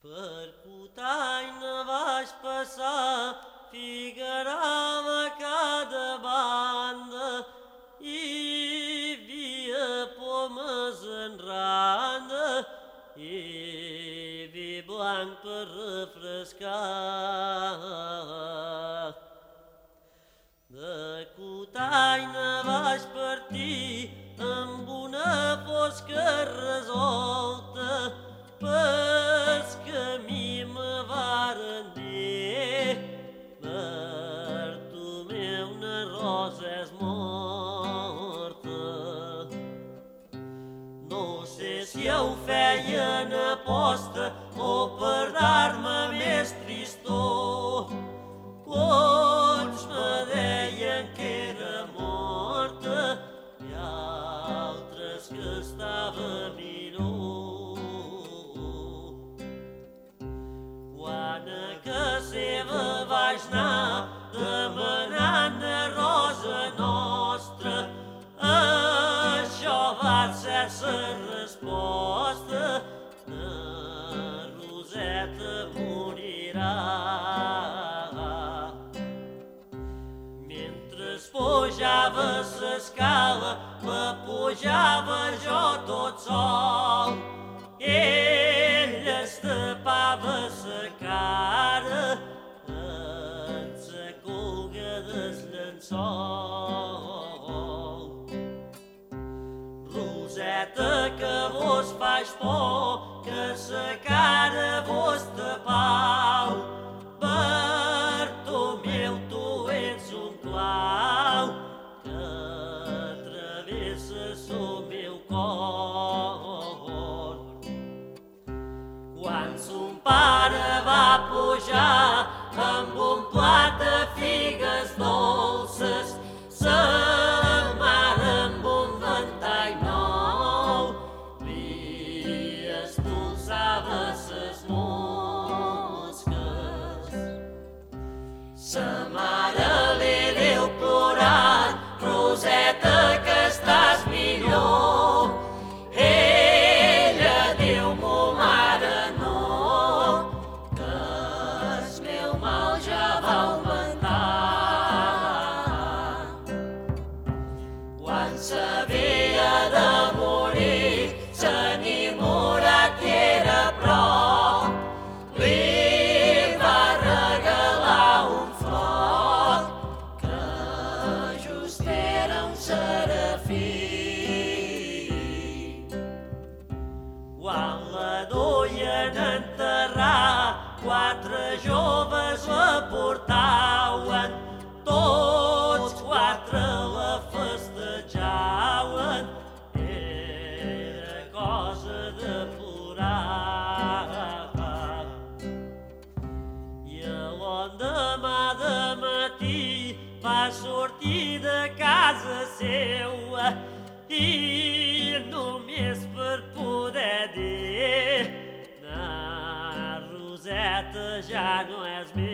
Per cutaina vaig passar, figurava cada banda, hi havia pomes en randa, i vi blanc per refrescar. Si ho feien aposta o per dar-me més tristor. Uns me deien que era morta i altres que estava millor. Quan a casa seva vaig anar pujava l'escala, la pujava jo tot sol. Ell es tapava sa cara en sa colga del llençol. Roseta, que vos faig por, que sa cara pujar amb un plat de figues dolces, sa mare amb un ventall nou li expulsava ses mosques. Quan s'havia faz sortir da casa seu e no mês para poder dir na Roseta já não és meu.